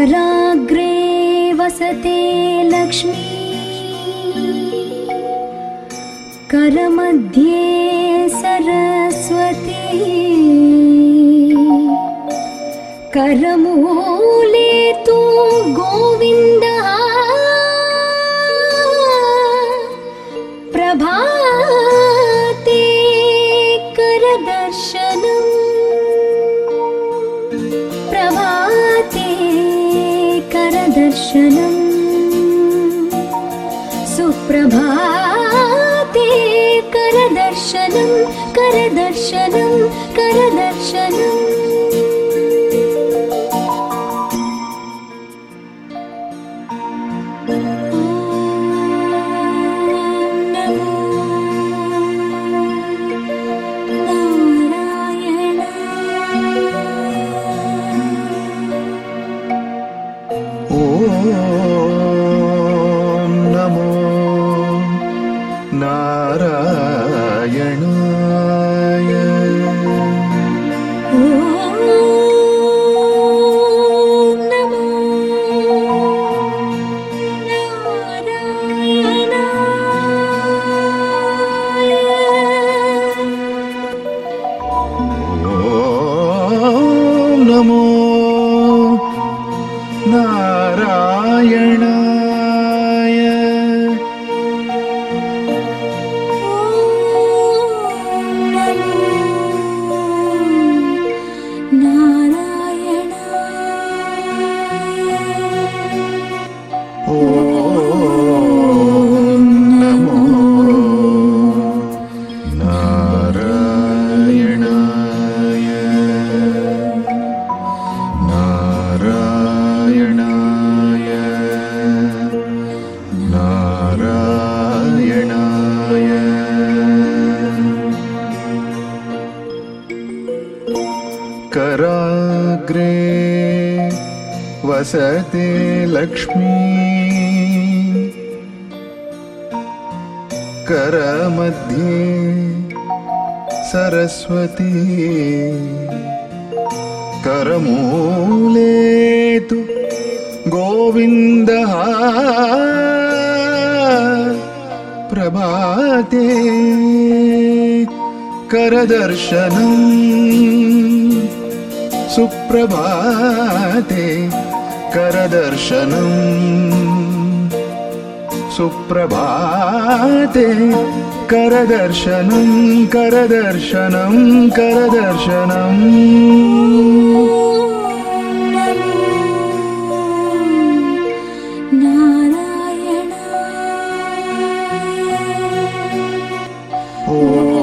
कराग्रे वसते लक्ष्मी। करमध्ये सरस्वती। करमूले तु गोविन्दः। प्रभाते सुप्रभाते करदर्शनं करदर्शनं करदर्शनम् ॐ वसते लक्ष्मी। करमध्ये सरस्वती। करमूले तु गोविन्दः प्रभाते करदर्शनम् सुप्रभाते करदर्शनम् सुप्रभाते करदर्शनं करदर्शनं करदर्शनम् नारायण। ॐ